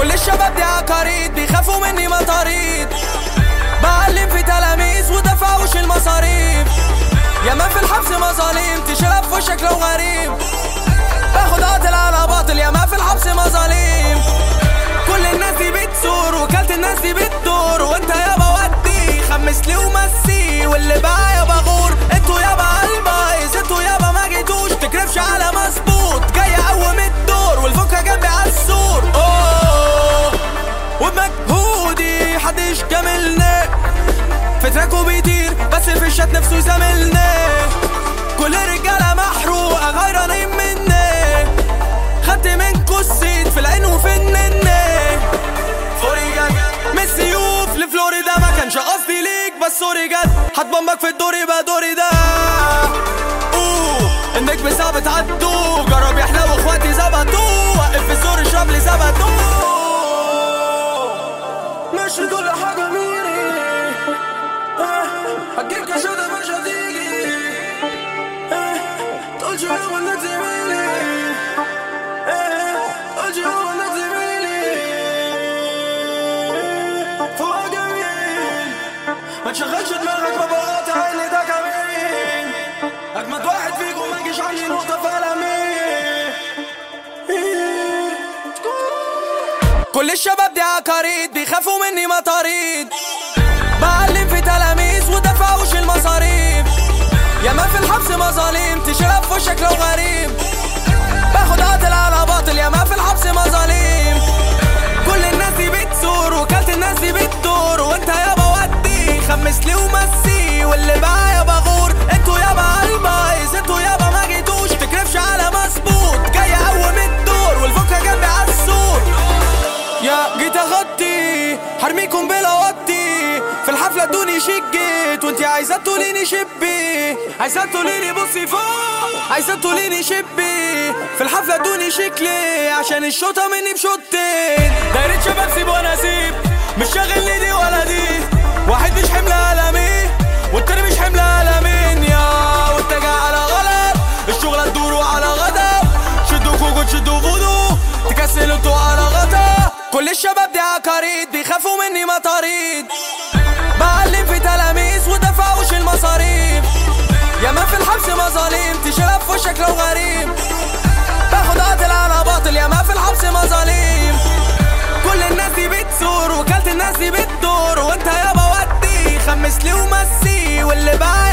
كل الشباب دي عقاريد بيخافوا مني مطاريد. بعلم في تلاميذ ودفعوش المصاريف. ياما في الحبس مظالم تشرب في وشك لو غريب. باخد قاتل على باطل ياما في الحبس مظالم. كل الناس دي بتسور وكالة الناس دي بتدور. وانت يابا ودي خمس لي ومسي واللي بقى في track و بيطير بس في الشات نفسه يزاملني كل الرجالة محروقة غيرانين مني خدت منكو الصيت في العين وفي النني من السيوف لفلوريدا ما كانش قصدي ليك بس sorry جد هتبمبك في الدور يبقى دوري ده. أوه النجم صعب تعدوا ما تشغلش دماغك ببقات عيني ده كمين؟ أجمد واحد فيكم ما يجيش عندي نقطة في كل الشباب دي عقاريد بيخافوا مني مطاريد. بعلم في تلاميذ ودفعوش المصاريف. ياما في الحبس مظالم تشرب في وشك لو غريب. اغطي حرميكم بلا وطي. في الحفلة ادوني شيك جيت وانتي عايزة تقوليني شبي. عايزة تقوليني بصي فوق. عايزة تقوليني شبي. في الحفلة ادوني شيك ليه عشان الشوطة مني بشوطين دايرة شباب سيب وأنا سيب مش شاغلني كل الشباب دي عقاريد بيخافوا مني مطاريد. بعلم في تلاميذ ودفعوش المصاريف. ياما في الحبس مظالم تشرب في وشك لو غريب. باخد قاتل على باطل ياما في الحبس مظالم كل الناس دي بتسور وكالة الناس دي بتدور. وانت يابا ودي خمس لي ومسي واللي بقى